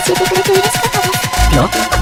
教えてくれて嬉しかったです。